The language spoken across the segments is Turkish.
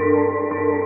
Música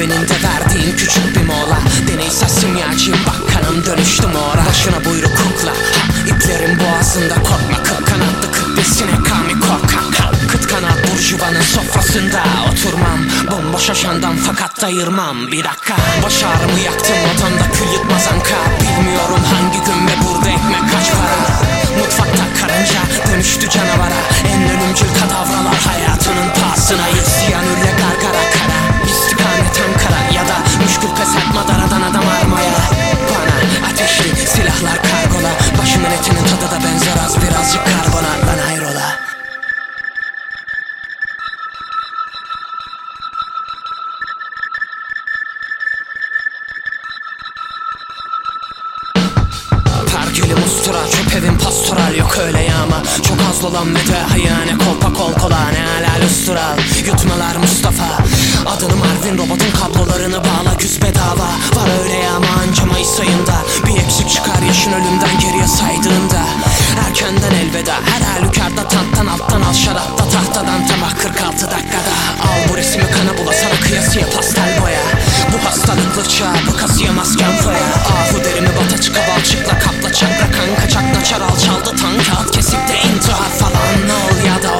güzel serüveninde verdiğin küçük bir mola. Deneysel simyacıyım bak kanım dönüştü mora Başına buyruk kukla iplerin boğazında korkma. Kırk kanatlı kırk bir sinek kami korkak. Kıt kanat burjuvanın sofrasında oturmam. Bomboş aşandan fakat dayırmam Bir dakika. Baş ağrımı yaktım odamda kül yutmaz anka Bilmiyorum hangi gün ve burada ekmek kaç para. Mutfakta karınca dönüştü canavara. En ölümcül kadavralar hayatının pahasına. Siyanürle gargara etme daradan adam armaya. Bana ateşli silahlar kargola. Başımın etinin tadı da benzer az birazcık karbona. Lan hayrola? Pergülüm ustura çöp evin pastoral. Yok öyle yağma. Çok az dolan ve de hayane. Kolpa kol kola ne halal ustural Yutmalar Mustafa Adını Marvin robotun kablolarını bağla güz bedava. Var öyle yağma anca Mayıs ayında. Bir eksik çıkar yaşın ölümden geriye saydığında. Erkenden elveda her halükarda tanttan alttan al şarapta tahtadan tamah 46 dakikada. Al bu resmi kana bula sana kıyasıya pastel boya. Bu hastalıklı çağ bu kasıya masken foya Ahu derimi bata çıka balçıkla kapla çakra kanka çakla çaral çaldı tan kağıt kesip de intihar falan. Ne ol ya da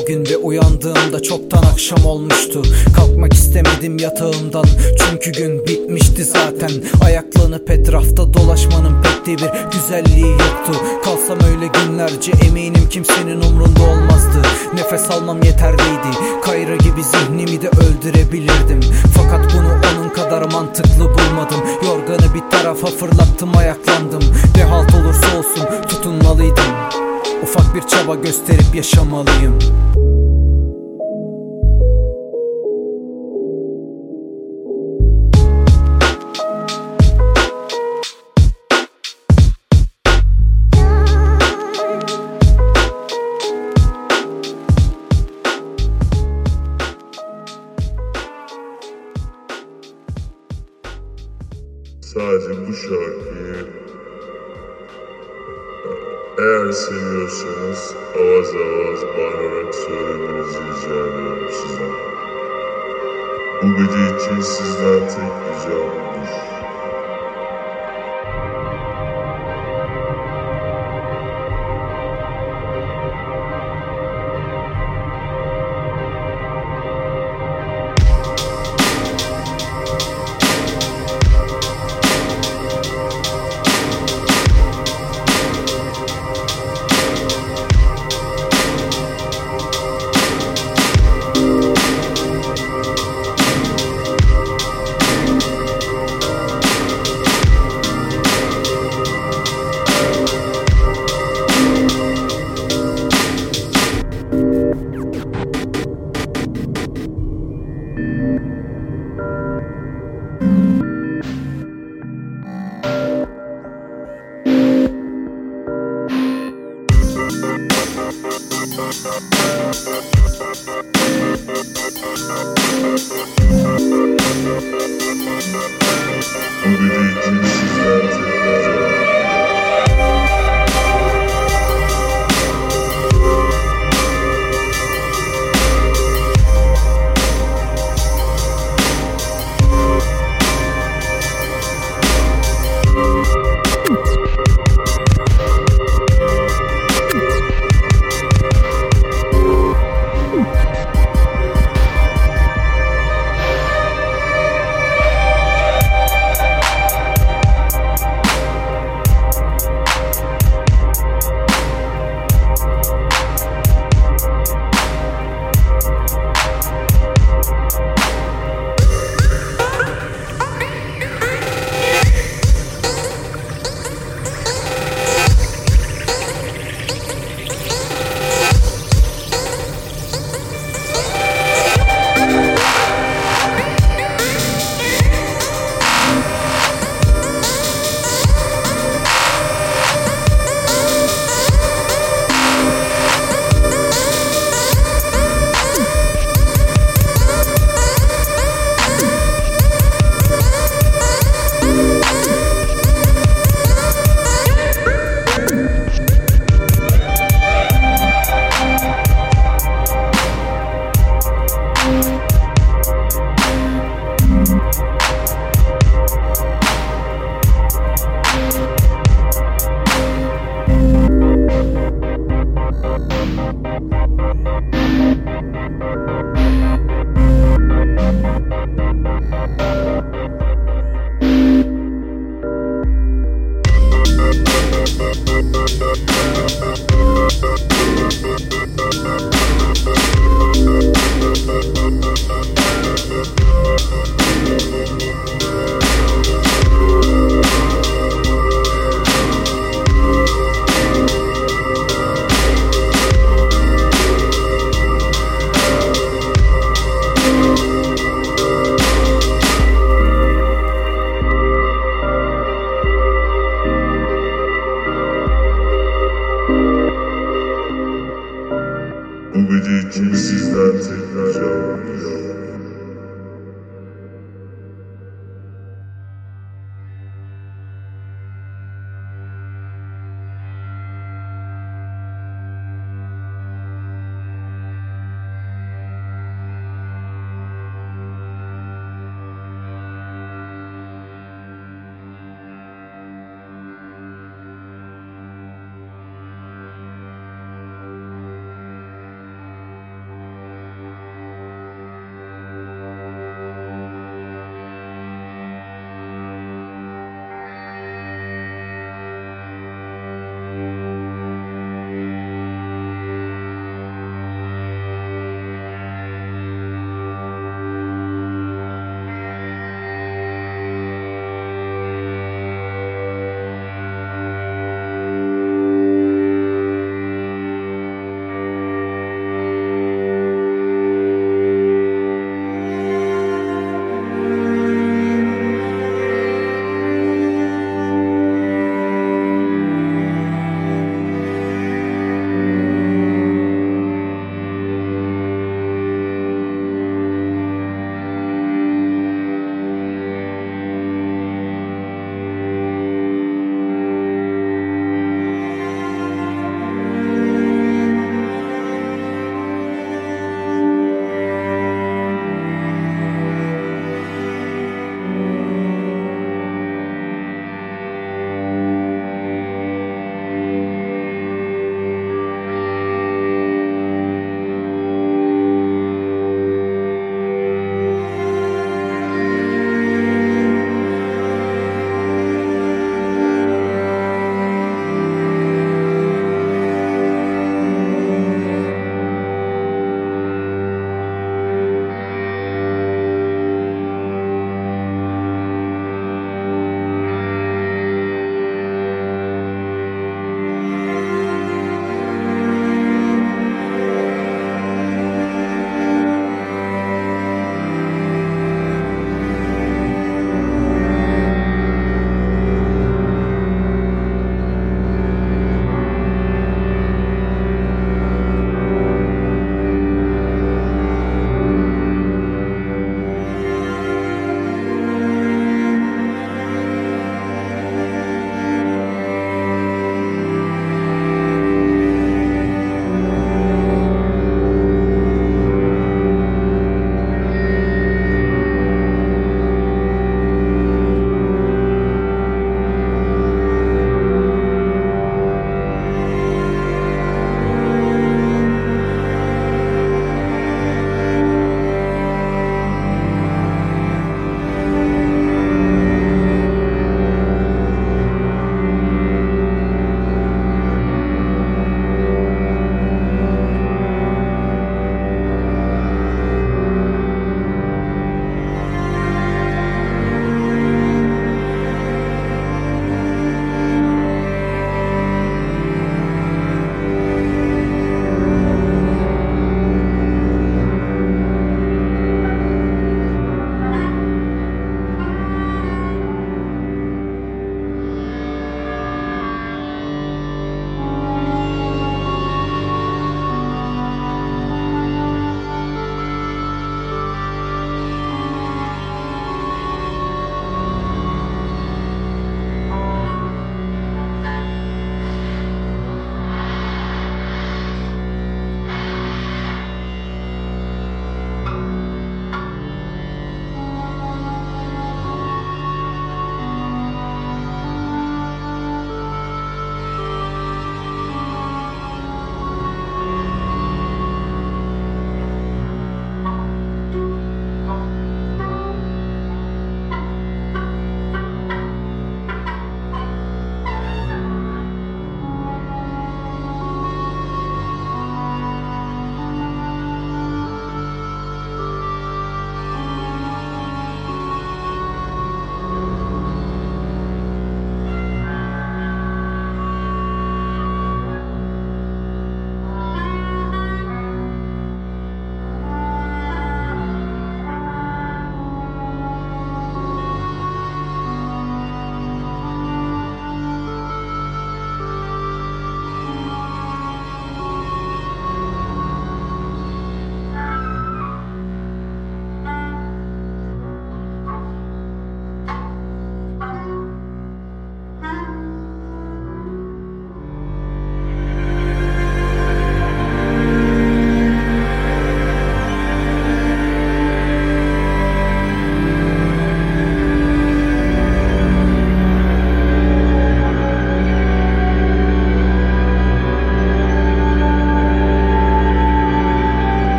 bugün ve uyandığımda çoktan akşam olmuştu. Kalkmak istemedim yatağımdan. Çünkü gün bitmişti zaten. Ayaklanıp etrafta dolaşmanın pek de bir güzelliği yoktu. Kalsam öyle günlerce eminim kimsenin umrunda olmazdı. Nefes almam yeterliydi Kayra gibi zihnimi de öldürebilirdim. Fakat bunu onun kadar mantıklı bulmadım. Yorganı bir tarafa fırlattım ayaklandım. Ne halt olursa olsun tutunmalıydım Ufak bir çaba gösterip yaşamalıyım avaz avaz bağırarak söylemenizi rica ediyorum sizden. Bu gece için sizden tek ricam budur.